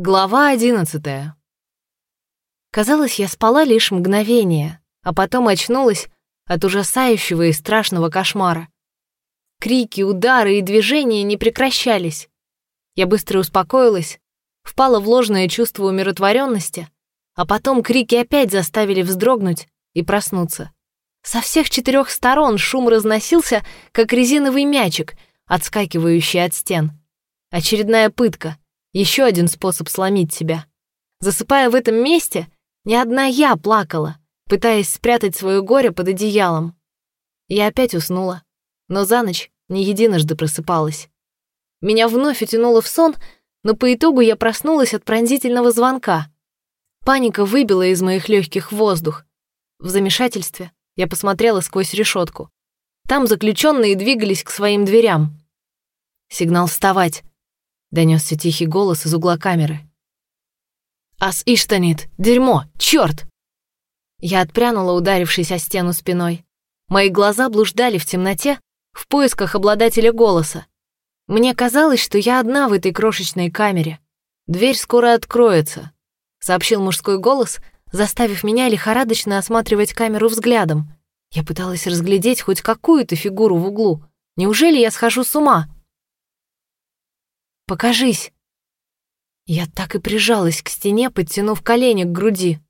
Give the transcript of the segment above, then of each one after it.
Глава одиннадцатая. Казалось, я спала лишь мгновение, а потом очнулась от ужасающего и страшного кошмара. Крики, удары и движения не прекращались. Я быстро успокоилась, впала в ложное чувство умиротворенности, а потом крики опять заставили вздрогнуть и проснуться. Со всех четырех сторон шум разносился, как резиновый мячик, отскакивающий от стен. Очередная пытка — еще один способ сломить себя. Засыпая в этом месте, не одна я плакала, пытаясь спрятать свое горе под одеялом. Я опять уснула, но за ночь не единожды просыпалась. Меня вновь утянуло в сон, но по итогу я проснулась от пронзительного звонка. Паника выбила из моих легких воздух. В замешательстве я посмотрела сквозь решетку. Там заключенные двигались к своим дверям. Сигнал вставать. Донесся тихий голос из угла камеры. «Ас Иштанит! Дерьмо! Черт! Я отпрянула, ударившись о стену спиной. Мои глаза блуждали в темноте в поисках обладателя голоса. Мне казалось, что я одна в этой крошечной камере. Дверь скоро откроется, сообщил мужской голос, заставив меня лихорадочно осматривать камеру взглядом. Я пыталась разглядеть хоть какую-то фигуру в углу. Неужели я схожу с ума? Покажись!» Я так и прижалась к стене, подтянув колени к груди.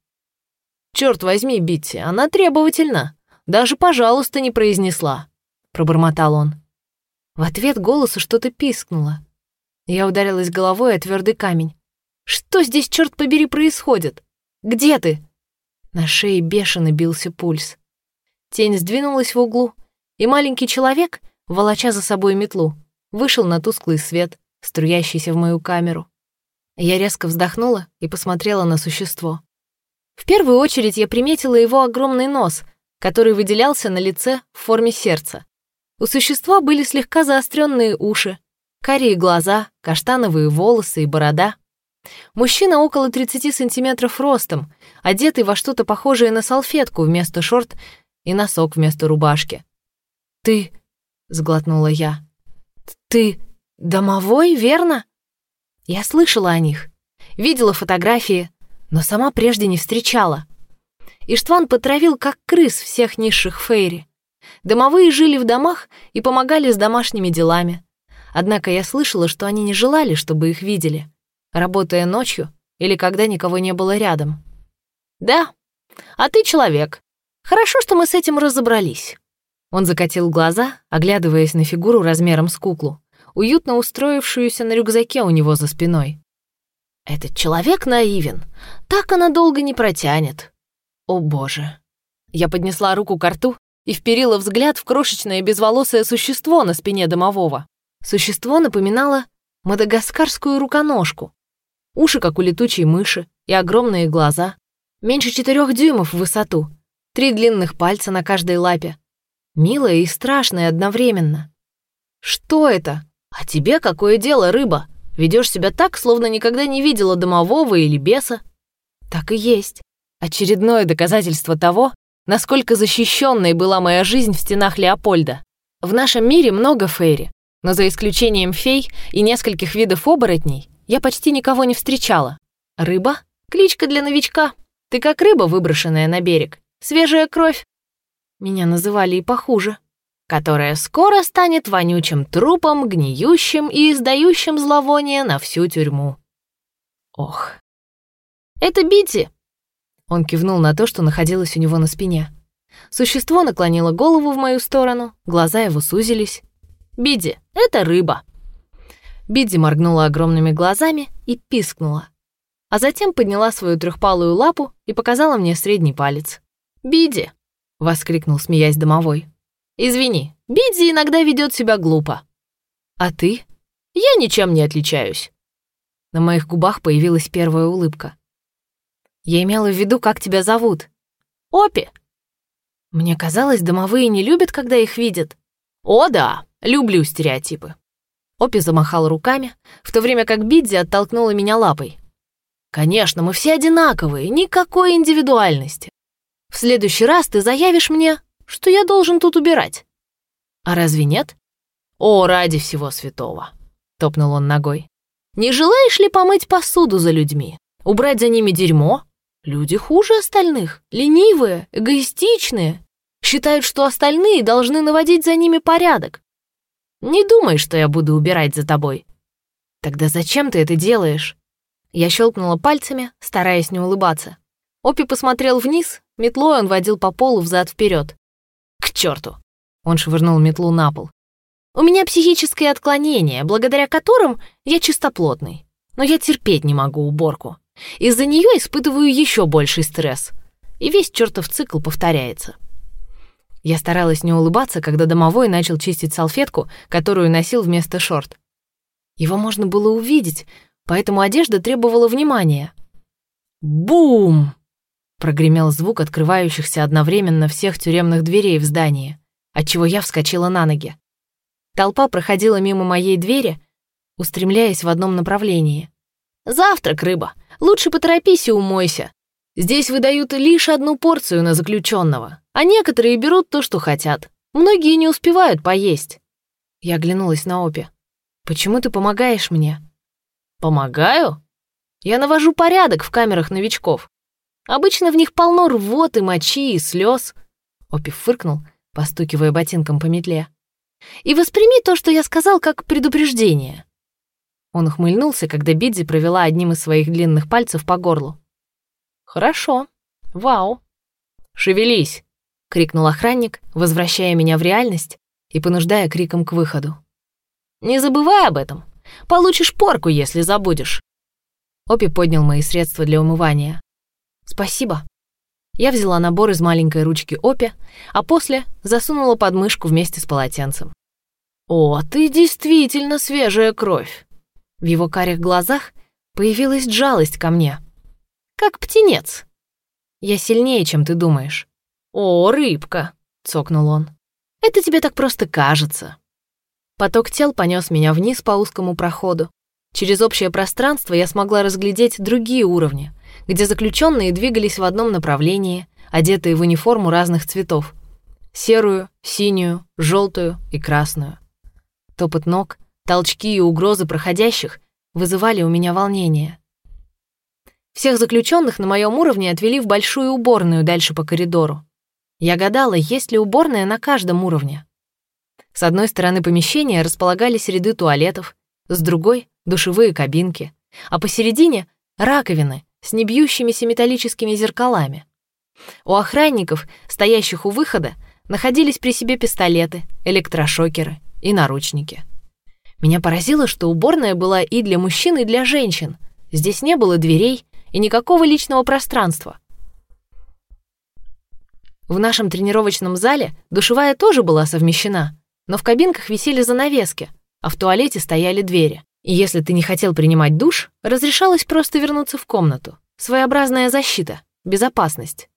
«Чёрт возьми, Битти, она требовательна. Даже «пожалуйста» не произнесла», — пробормотал он. В ответ голосу что-то пискнуло. Я ударилась головой о твердый камень. «Что здесь, черт побери, происходит? Где ты?» На шее бешено бился пульс. Тень сдвинулась в углу, и маленький человек, волоча за собой метлу, вышел на тусклый свет, струящийся в мою камеру. Я резко вздохнула и посмотрела на существо. В первую очередь я приметила его огромный нос, который выделялся на лице в форме сердца. У существа были слегка заостренные уши, карие глаза, каштановые волосы и борода. Мужчина около 30 сантиметров ростом, одетый во что-то похожее на салфетку вместо шорт и носок вместо рубашки. «Ты...» — сглотнула я. «Ты...» «Домовой, верно?» Я слышала о них, видела фотографии, но сама прежде не встречала. Иштван потравил как крыс всех низших фейри. Домовые жили в домах и помогали с домашними делами. Однако я слышала, что они не желали, чтобы их видели, работая ночью или когда никого не было рядом. «Да, а ты человек. Хорошо, что мы с этим разобрались». Он закатил глаза, оглядываясь на фигуру размером с куклу уютно устроившуюся на рюкзаке у него за спиной. «Этот человек наивен. Так она долго не протянет». «О боже». Я поднесла руку к рту и вперила взгляд в крошечное безволосое существо на спине домового. Существо напоминало мадагаскарскую руконожку. Уши, как у летучей мыши, и огромные глаза. Меньше четырех дюймов в высоту. Три длинных пальца на каждой лапе. Милое и страшное одновременно. Что это? «А тебе какое дело, рыба? Ведешь себя так, словно никогда не видела домового или беса». Так и есть. Очередное доказательство того, насколько защищенной была моя жизнь в стенах Леопольда. В нашем мире много фейри, но за исключением фей и нескольких видов оборотней я почти никого не встречала. Рыба — кличка для новичка. Ты как рыба, выброшенная на берег. Свежая кровь. Меня называли и похуже которая скоро станет вонючим трупом, гниющим и издающим зловоние на всю тюрьму. Ох. «Это Бити!» Он кивнул на то, что находилось у него на спине. Существо наклонило голову в мою сторону, глаза его сузились. «Биди, это рыба!» Бидди моргнула огромными глазами и пискнула. А затем подняла свою трехпалую лапу и показала мне средний палец. «Бидди!» — воскликнул, смеясь домовой. Извини, Бидзи иногда ведет себя глупо. А ты? Я ничем не отличаюсь. На моих губах появилась первая улыбка. Я имела в виду, как тебя зовут. Опи. Мне казалось, домовые не любят, когда их видят. О да, люблю стереотипы. Опи замахал руками, в то время как Бидзи оттолкнула меня лапой. «Конечно, мы все одинаковые, никакой индивидуальности. В следующий раз ты заявишь мне, что я должен тут убирать. А разве нет? О, ради всего святого, топнул он ногой. Не желаешь ли помыть посуду за людьми? Убрать за ними дерьмо? Люди хуже остальных, ленивые, эгоистичные. Считают, что остальные должны наводить за ними порядок. Не думай, что я буду убирать за тобой. Тогда зачем ты это делаешь? Я щелкнула пальцами, стараясь не улыбаться. Опи посмотрел вниз, метлой он водил по полу взад вперед. К черту! Он швырнул метлу на пол. У меня психическое отклонение, благодаря которым я чистоплотный. Но я терпеть не могу уборку. Из-за нее испытываю еще больший стресс. И весь чертов цикл повторяется. Я старалась не улыбаться, когда домовой начал чистить салфетку, которую носил вместо шорт. Его можно было увидеть, поэтому одежда требовала внимания. «Бум!» — прогремел звук открывающихся одновременно всех тюремных дверей в здании, отчего я вскочила на ноги. Толпа проходила мимо моей двери, устремляясь в одном направлении. «Завтрак, рыба! Лучше поторопись и умойся. Здесь выдают лишь одну порцию на заключенного, а некоторые берут то, что хотят. Многие не успевают поесть». Я оглянулась на Опи. «Почему ты помогаешь мне?» «Помогаю? Я навожу порядок в камерах новичков. Обычно в них полно рвоты, мочи и слез. Опи фыркнул, постукивая ботинком по метле. «И восприми то, что я сказал, как предупреждение». Он ухмыльнулся, когда Бидзи провела одним из своих длинных пальцев по горлу. «Хорошо. Вау. Шевелись!» — крикнул охранник, возвращая меня в реальность и понуждая криком к выходу. «Не забывай об этом. Получишь порку, если забудешь». Опи поднял мои средства для умывания. «Спасибо». Я взяла набор из маленькой ручки Опи, а после засунула под мышку вместе с полотенцем. «О, ты действительно свежая кровь!» В его карих глазах появилась жалость ко мне. «Как птенец!» «Я сильнее, чем ты думаешь». «О, рыбка!» — цокнул он. «Это тебе так просто кажется». Поток тел понес меня вниз по узкому проходу. Через общее пространство я смогла разглядеть другие уровни, где заключенные двигались в одном направлении, одетые в униформу разных цветов. Серую, синюю, желтую и красную. Топот ног, Толчки и угрозы проходящих вызывали у меня волнение. Всех заключенных на моем уровне отвели в большую уборную дальше по коридору. Я гадала, есть ли уборная на каждом уровне. С одной стороны помещения располагались ряды туалетов, с другой — душевые кабинки, а посередине — раковины с небьющимися металлическими зеркалами. У охранников, стоящих у выхода, находились при себе пистолеты, электрошокеры и наручники. Меня поразило, что уборная была и для мужчин, и для женщин. Здесь не было дверей и никакого личного пространства. В нашем тренировочном зале душевая тоже была совмещена, но в кабинках висели занавески, а в туалете стояли двери. И если ты не хотел принимать душ, разрешалось просто вернуться в комнату. Своеобразная защита, безопасность.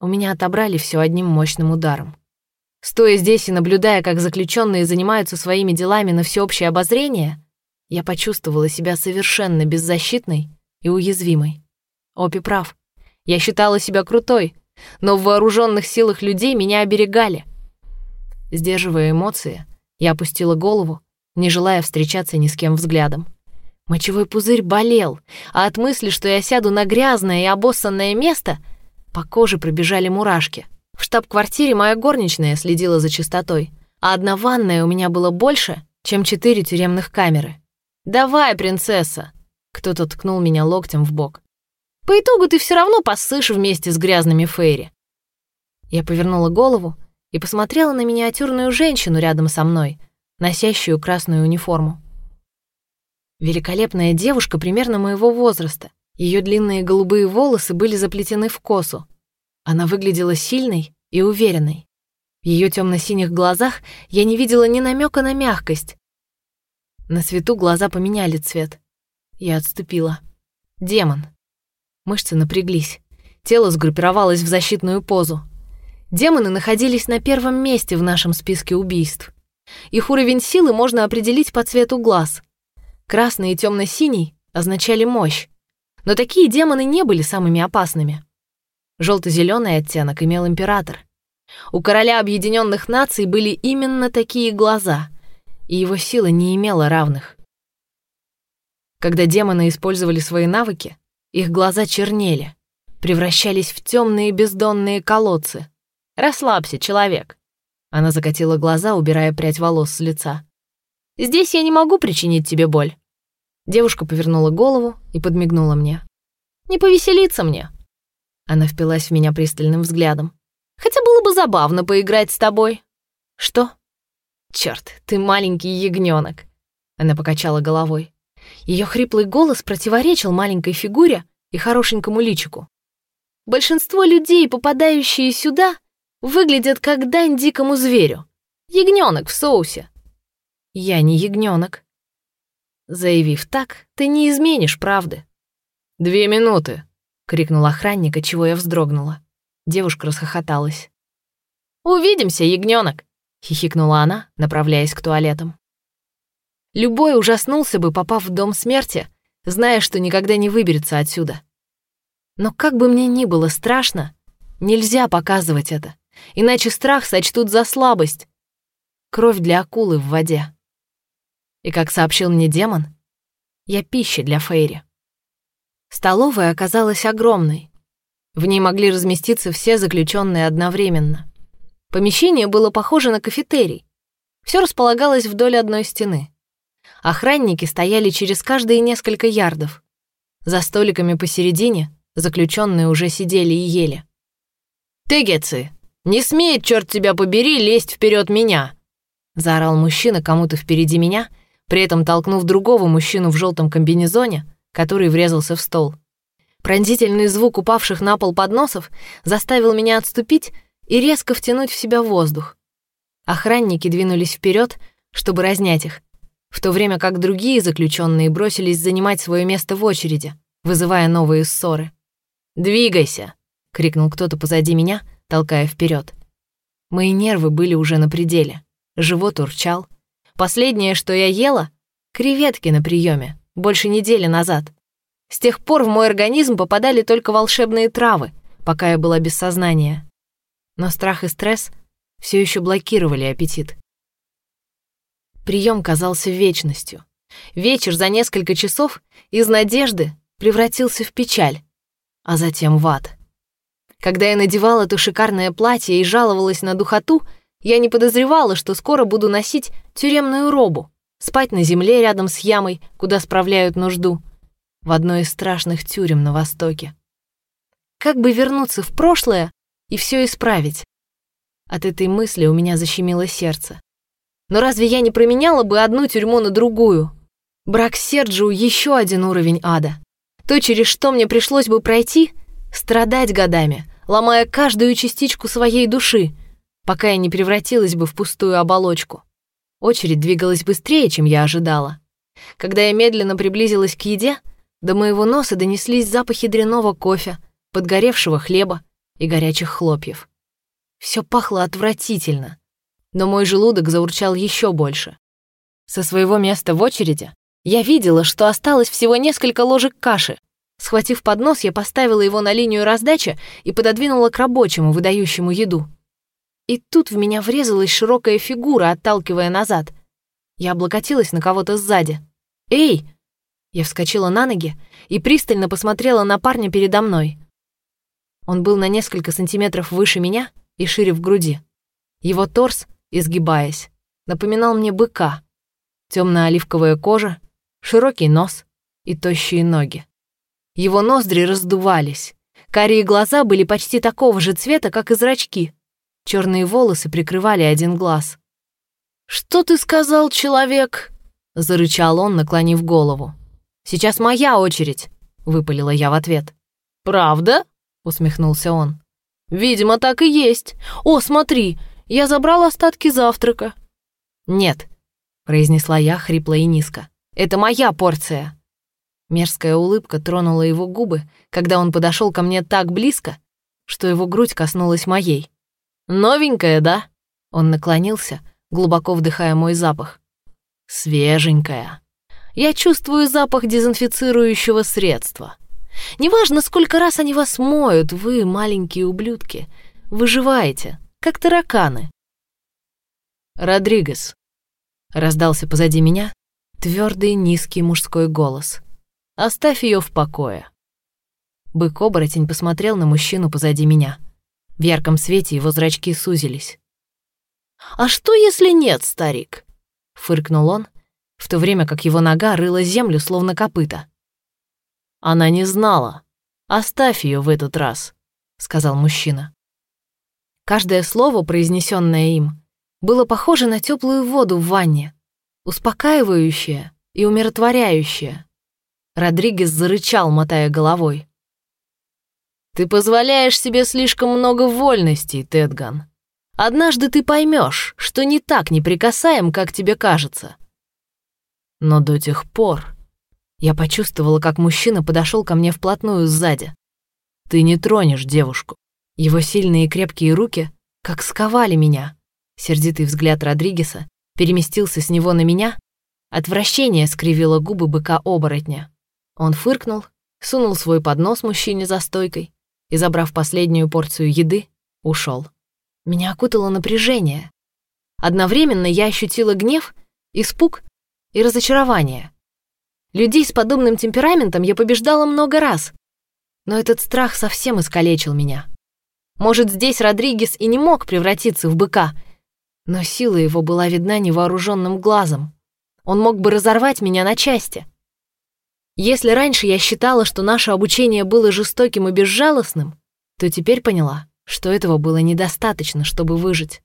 У меня отобрали все одним мощным ударом. Стоя здесь и наблюдая, как заключенные занимаются своими делами на всеобщее обозрение, я почувствовала себя совершенно беззащитной и уязвимой. Опи прав. Я считала себя крутой, но в вооруженных силах людей меня оберегали. Сдерживая эмоции, я опустила голову, не желая встречаться ни с кем взглядом. Мочевой пузырь болел, а от мысли, что я сяду на грязное и обоссанное место, по коже пробежали мурашки — в штаб-квартире моя горничная следила за чистотой, а одна ванная у меня было больше, чем четыре тюремных камеры. «Давай, принцесса!» Кто-то ткнул меня локтем в бок. «По итогу ты все равно посышь вместе с грязными Фейри». Я повернула голову и посмотрела на миниатюрную женщину рядом со мной, носящую красную униформу. Великолепная девушка примерно моего возраста. Ее длинные голубые волосы были заплетены в косу, она выглядела сильной и уверенной. В ее темно-синих глазах я не видела ни намека на мягкость. На свету глаза поменяли цвет. Я отступила. Демон. Мышцы напряглись. Тело сгруппировалось в защитную позу. Демоны находились на первом месте в нашем списке убийств. Их уровень силы можно определить по цвету глаз. Красный и темно-синий означали мощь. Но такие демоны не были самыми опасными. Желто-зеленый оттенок имел император. У короля Объединенных Наций были именно такие глаза, и его сила не имела равных. Когда демоны использовали свои навыки, их глаза чернели, превращались в темные бездонные колодцы. «Расслабься, человек!» Она закатила глаза, убирая прядь волос с лица. «Здесь я не могу причинить тебе боль». Девушка повернула голову и подмигнула мне. «Не повеселиться мне!» Она впилась в меня пристальным взглядом. «Хотя было бы забавно поиграть с тобой». «Что?» «Чёрт, ты маленький ягнёнок!» Она покачала головой. Её хриплый голос противоречил маленькой фигуре и хорошенькому личику. «Большинство людей, попадающие сюда, выглядят как дань дикому зверю. Ягнёнок в соусе». «Я не ягнёнок». Заявив так, ты не изменишь правды. «Две минуты!» — крикнул охранник, от чего я вздрогнула. Девушка расхохоталась. «Увидимся, ягнёнок!» — хихикнула она, направляясь к туалетам. Любой ужаснулся бы, попав в дом смерти, зная, что никогда не выберется отсюда. Но как бы мне ни было страшно, нельзя показывать это, иначе страх сочтут за слабость. Кровь для акулы в воде. И, как сообщил мне демон, я пища для Фейри. Столовая оказалась огромной. В ней могли разместиться все заключенные одновременно. Помещение было похоже на кафетерий. Все располагалось вдоль одной стены. Охранники стояли через каждые несколько ярдов. За столиками посередине заключенные уже сидели и ели. «Тегецы, не смеет, черт тебя побери, лезть вперед меня!» заорал мужчина кому-то впереди меня, при этом толкнув другого мужчину в желтом комбинезоне, который врезался в стол. Пронзительный звук упавших на пол подносов заставил меня отступить и резко втянуть в себя воздух. Охранники двинулись вперед, чтобы разнять их, в то время как другие заключенные бросились занимать свое место в очереди, вызывая новые ссоры. «Двигайся!» — крикнул кто-то позади меня, толкая вперед. Мои нервы были уже на пределе. Живот урчал. Последнее, что я ела — креветки на приеме, больше недели назад. С тех пор в мой организм попадали только волшебные травы, пока я была без сознания. Но страх и стресс все еще блокировали аппетит. Прием казался вечностью. Вечер за несколько часов из надежды превратился в печаль, а затем в ад. Когда я надевала то шикарное платье и жаловалась на духоту, я не подозревала, что скоро буду носить тюремную робу, спать на земле рядом с ямой, куда справляют нужду, в одной из страшных тюрем на Востоке. Как бы вернуться в прошлое и все исправить? От этой мысли у меня защемило сердце. Но разве я не променяла бы одну тюрьму на другую? Брак с Серджио — еще один уровень ада. То, через что мне пришлось бы пройти, страдать годами, ломая каждую частичку своей души, пока я не превратилась бы в пустую оболочку. Очередь двигалась быстрее, чем я ожидала. Когда я медленно приблизилась к еде, до моего носа донеслись запахи дряного кофе, подгоревшего хлеба и горячих хлопьев. Все пахло отвратительно, но мой желудок заурчал еще больше. Со своего места в очереди я видела, что осталось всего несколько ложек каши. Схватив поднос, я поставила его на линию раздачи и пододвинула к рабочему, выдающему еду. И тут в меня врезалась широкая фигура, отталкивая назад. Я облокотилась на кого-то сзади. «Эй!» Я вскочила на ноги и пристально посмотрела на парня передо мной. Он был на несколько сантиметров выше меня и шире в груди. Его торс, изгибаясь, напоминал мне быка. Темно-оливковая кожа, широкий нос и тощие ноги. Его ноздри раздувались. Карие глаза были почти такого же цвета, как и зрачки. Черные волосы прикрывали один глаз. «Что ты сказал, человек?» — зарычал он, наклонив голову. «Сейчас моя очередь», — выпалила я в ответ. «Правда?» — усмехнулся он. «Видимо, так и есть. О, смотри, я забрал остатки завтрака». «Нет», — произнесла я хрипло и низко. «Это моя порция». Мерзкая улыбка тронула его губы, когда он подошел ко мне так близко, что его грудь коснулась моей. «Новенькая, да?» Он наклонился, глубоко вдыхая мой запах. «Свеженькая. Я чувствую запах дезинфицирующего средства. Неважно, сколько раз они вас моют, вы, маленькие ублюдки, выживаете, как тараканы. «Родригес», — раздался позади меня твердый низкий мужской голос. Оставь ее в покое». Бык-оборотень посмотрел на мужчину позади меня. В ярком свете его зрачки сузились. «А что, если нет, старик?» — фыркнул он, в то время как его нога рыла землю, словно копыта. «Она не знала. Оставь ее в этот раз», — сказал мужчина. Каждое слово, произнесенное им, было похоже на теплую воду в ванне, успокаивающее и умиротворяющее. Родригес зарычал, мотая головой. «Ты позволяешь себе слишком много вольностей, Тедган. Однажды ты поймешь, что не так неприкасаем, как тебе кажется. Но до тех пор я почувствовала, как мужчина подошел ко мне вплотную сзади. Ты не тронешь девушку. Его сильные и крепкие руки как сковали меня. Сердитый взгляд Родригеса переместился с него на меня. Отвращение скривило губы быка-оборотня. Он фыркнул, сунул свой поднос мужчине за стойкой и, забрав последнюю порцию еды, ушел. Меня окутало напряжение. Одновременно я ощутила гнев, испуг и разочарование. Людей с подобным темпераментом я побеждала много раз, но этот страх совсем искалечил меня. Может, здесь Родригес и не мог превратиться в быка, но сила его была видна невооруженным глазом. Он мог бы разорвать меня на части. Если раньше я считала, что наше обучение было жестоким и безжалостным, то теперь поняла, что этого было недостаточно, чтобы выжить.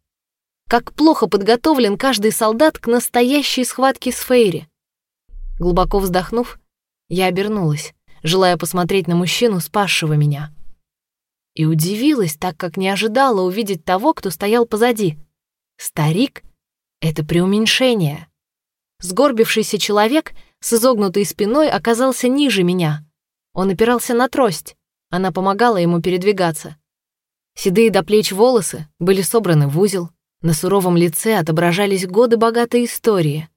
Как плохо подготовлен каждый солдат к настоящей схватке с Фейри. Глубоко вздохнув, я обернулась, желая посмотреть на мужчину, спасшего меня. И удивилась, так как не ожидала увидеть того, кто стоял позади. Старик — это преуменьшение. Сгорбившийся человек с изогнутой спиной оказался ниже меня. Он опирался на трость, она помогала ему передвигаться. Седые до плеч волосы были собраны в узел, на суровом лице отображались годы богатой истории.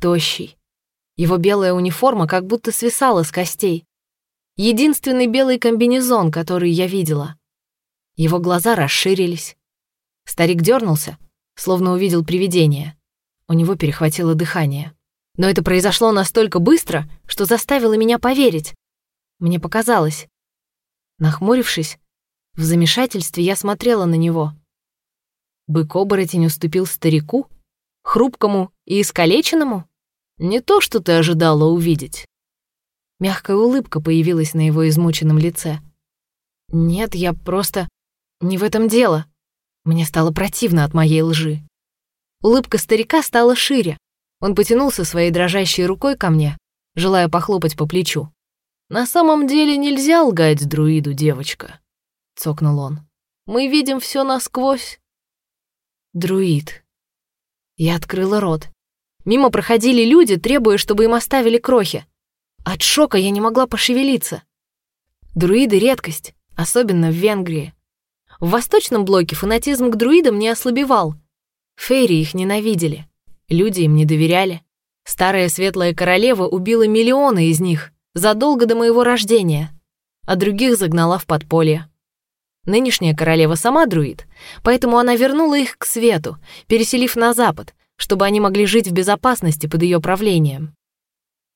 Тощий. Его белая униформа как будто свисала с костей. Единственный белый комбинезон, который я видела. Его глаза расширились. Старик дернулся, словно увидел привидение. У него перехватило дыхание. Но это произошло настолько быстро, что заставило меня поверить. Мне показалось. Нахмурившись, в замешательстве я смотрела на него. Бык-оборотень уступил старику, хрупкому и искалеченному? Не то, что ты ожидала увидеть. Мягкая улыбка появилась на его измученном лице. Нет, я просто... Не в этом дело. Мне стало противно от моей лжи. Улыбка старика стала шире. Он потянулся своей дрожащей рукой ко мне, желая похлопать по плечу. «На самом деле нельзя лгать друиду, девочка. — цокнул он. «Мы видим все насквозь». «Друид». Я открыла рот. Мимо проходили люди, требуя, чтобы им оставили крохи. От шока я не могла пошевелиться. Друиды — редкость, особенно в Венгрии. В восточном блоке фанатизм к друидам не ослабевал. Фейри их ненавидели. Люди им не доверяли. Старая светлая королева убила миллионы из них задолго до моего рождения, а других загнала в подполье. Нынешняя королева сама друид, поэтому она вернула их к свету, переселив на запад, чтобы они могли жить в безопасности под ее правлением.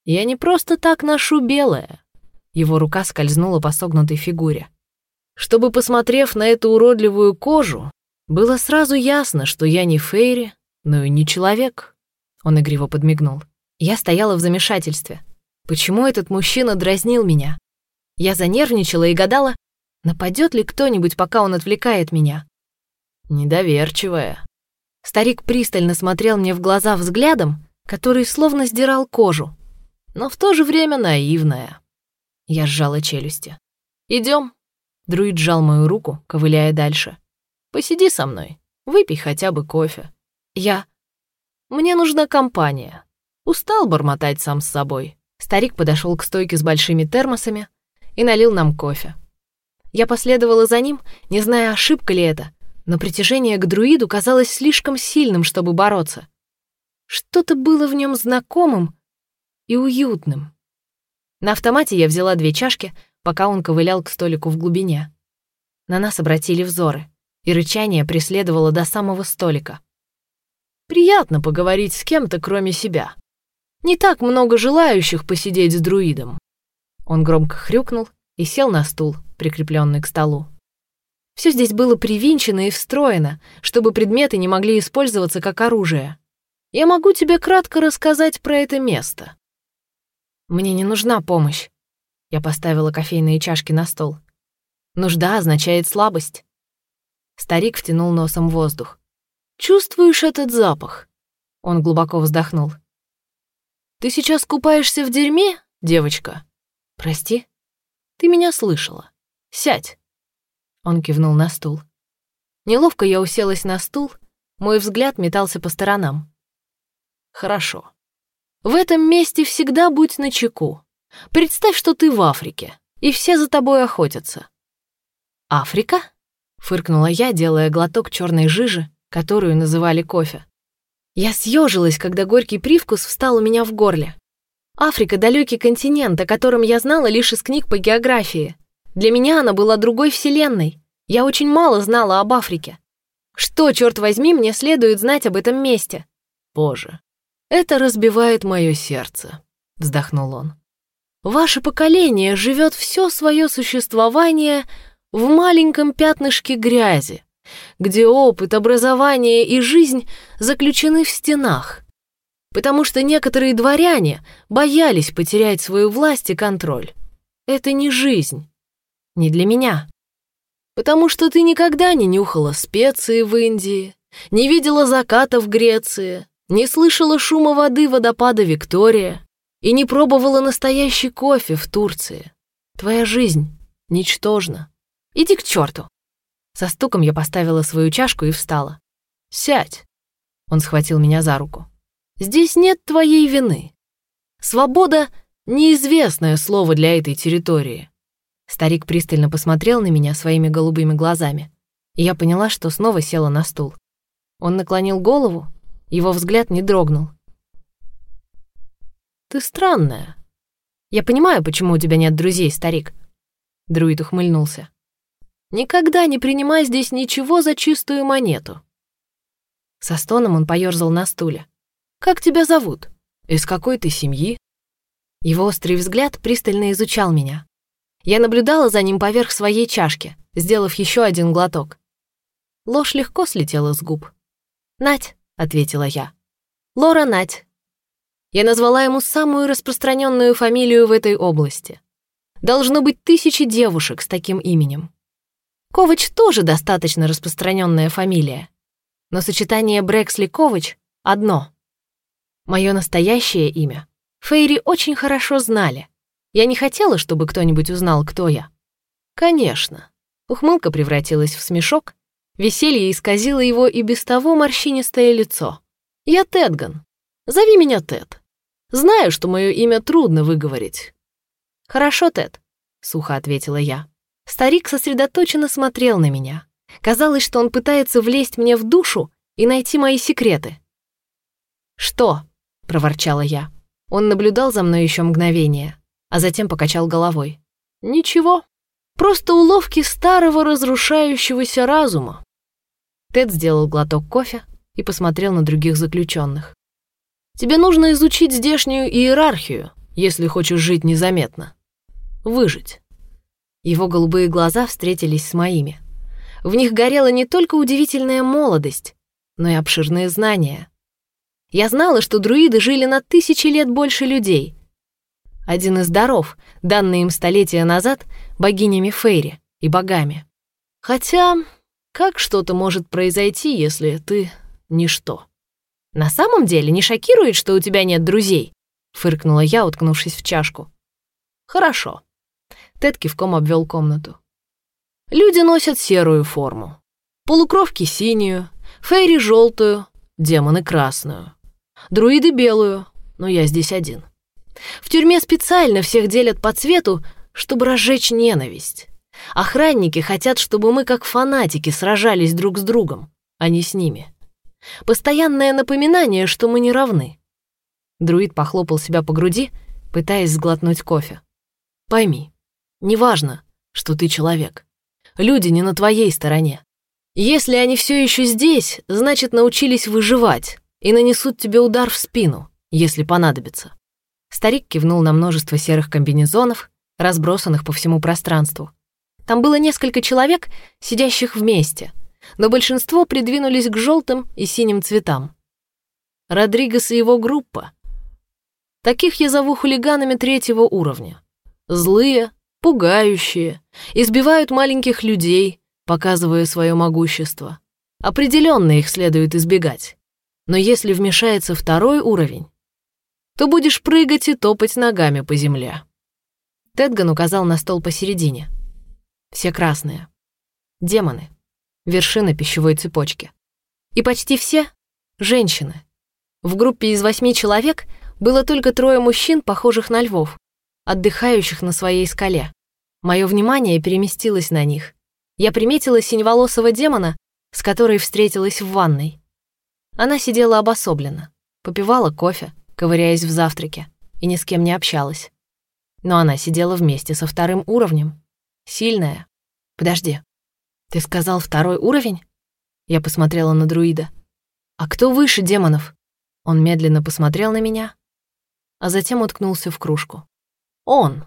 «Я не просто так ношу белое», — его рука скользнула по согнутой фигуре. «Чтобы, посмотрев на эту уродливую кожу, было сразу ясно, что я не Фейри, но и не человек», — он игриво подмигнул. Я стояла в замешательстве. Почему этот мужчина дразнил меня? Я занервничала и гадала, Нападет ли кто-нибудь, пока он отвлекает меня? Недоверчивая. Старик пристально смотрел мне в глаза взглядом, который словно сдирал кожу, но в то же время наивная. Я сжала челюсти. Идем. Друид сжал мою руку, ковыляя дальше. Посиди со мной, выпей хотя бы кофе. Я... Мне нужна компания. Устал бормотать сам с собой. Старик подошел к стойке с большими термосами и налил нам кофе. Я последовала за ним, не зная, ошибка ли это, но притяжение к друиду казалось слишком сильным, чтобы бороться. Что-то было в нем знакомым и уютным. На автомате я взяла две чашки, пока он ковылял к столику в глубине. На нас обратили взоры, и рычание преследовало до самого столика. «Приятно поговорить с кем-то, кроме себя. Не так много желающих посидеть с друидом», Он громко хрюкнул и сел на стул, прикрепленный к столу. Все здесь было привинчено и встроено, чтобы предметы не могли использоваться как оружие. Я могу тебе кратко рассказать про это место. Мне не нужна помощь. Я поставила кофейные чашки на стол. Нужда означает слабость. Старик втянул носом воздух. «Чувствуешь этот запах?» Он глубоко вздохнул. «Ты сейчас купаешься в дерьме, девочка?» «Прости?» «Ты меня слышала. Сядь!» Он кивнул на стул. Неловко я уселась на стул, мой взгляд метался по сторонам. «Хорошо. В этом месте всегда будь начеку. Представь, что ты в Африке, и все за тобой охотятся». «Африка?» — фыркнула я, делая глоток черной жижи, которую называли кофе. Я съежилась, когда горький привкус встал у меня в горле. Африка — далекий континент, о котором я знала лишь из книг по географии. Для меня она была другой вселенной. Я очень мало знала об Африке. Что, черт возьми, мне следует знать об этом месте? Боже, это разбивает мое сердце, вздохнул он. Ваше поколение живет все свое существование в маленьком пятнышке грязи, где опыт, образование и жизнь заключены в стенах потому что некоторые дворяне боялись потерять свою власть и контроль. Это не жизнь. Не для меня. Потому что ты никогда не нюхала специи в Индии, не видела заката в Греции, не слышала шума воды водопада Виктория и не пробовала настоящий кофе в Турции. Твоя жизнь ничтожна. Иди к черту. Со стуком я поставила свою чашку и встала. «Сядь!» Он схватил меня за руку. Здесь нет твоей вины. Свобода — неизвестное слово для этой территории. Старик пристально посмотрел на меня своими голубыми глазами, и я поняла, что снова села на стул. Он наклонил голову, его взгляд не дрогнул. «Ты странная. Я понимаю, почему у тебя нет друзей, старик». Друид ухмыльнулся. «Никогда не принимай здесь ничего за чистую монету». Со стоном он поёрзал на стуле. Как тебя зовут? Из какой ты семьи?» Его острый взгляд пристально изучал меня. Я наблюдала за ним поверх своей чашки, сделав еще один глоток. Ложь легко слетела с губ. «Нать», — ответила я. «Лора Нать». Я назвала ему самую распространенную фамилию в этой области. Должно быть тысячи девушек с таким именем. Ковач тоже достаточно распространенная фамилия. Но сочетание Брэксли-Ковач — одно — Мое настоящее имя Фейри очень хорошо знали. Я не хотела, чтобы кто-нибудь узнал, кто я. Конечно. Ухмылка превратилась в смешок, веселье исказило его и без того морщинистое лицо. Я Тедган. Зови меня Тед. Знаю, что мое имя трудно выговорить. Хорошо, Тед, сухо ответила я. Старик сосредоточенно смотрел на меня. Казалось, что он пытается влезть мне в душу и найти мои секреты. «Что?» — проворчала я. Он наблюдал за мной еще мгновение, а затем покачал головой. «Ничего, просто уловки старого разрушающегося разума». Тед сделал глоток кофе и посмотрел на других заключенных. «Тебе нужно изучить здешнюю иерархию, если хочешь жить незаметно. Выжить». Его голубые глаза встретились с моими. В них горела не только удивительная молодость, но и обширные знания — я знала, что друиды жили на тысячи лет больше людей. Один из даров, данный им столетия назад богинями Фейри и богами. Хотя, как что-то может произойти, если ты ничто? На самом деле не шокирует, что у тебя нет друзей? Фыркнула я, уткнувшись в чашку. Хорошо. Тед кивком обвел комнату. Люди носят серую форму. Полукровки синюю, фейри желтую, демоны красную. Друиды белую, но я здесь один. В тюрьме специально всех делят по цвету, чтобы разжечь ненависть. Охранники хотят, чтобы мы как фанатики сражались друг с другом, а не с ними. Постоянное напоминание, что мы не равны. Друид похлопал себя по груди, пытаясь сглотнуть кофе. Пойми, неважно, что ты человек. Люди не на твоей стороне. Если они все еще здесь, значит, научились выживать, и нанесут тебе удар в спину, если понадобится». Старик кивнул на множество серых комбинезонов, разбросанных по всему пространству. Там было несколько человек, сидящих вместе, но большинство придвинулись к желтым и синим цветам. Родригес и его группа. Таких я зову хулиганами третьего уровня. Злые, пугающие, избивают маленьких людей, показывая свое могущество. Определенно их следует избегать. Но если вмешается второй уровень, то будешь прыгать и топать ногами по земле. Тедган указал на стол посередине. Все красные. Демоны. Вершина пищевой цепочки. И почти все — женщины. В группе из восьми человек было только трое мужчин, похожих на львов, отдыхающих на своей скале. Мое внимание переместилось на них. Я приметила синеволосого демона, с которой встретилась в ванной. Она сидела обособленно, попивала кофе, ковыряясь в завтраке, и ни с кем не общалась. Но она сидела вместе со вторым уровнем. Сильная. Подожди. Ты сказал второй уровень? Я посмотрела на друида. А кто выше демонов? Он медленно посмотрел на меня, а затем уткнулся в кружку. Он,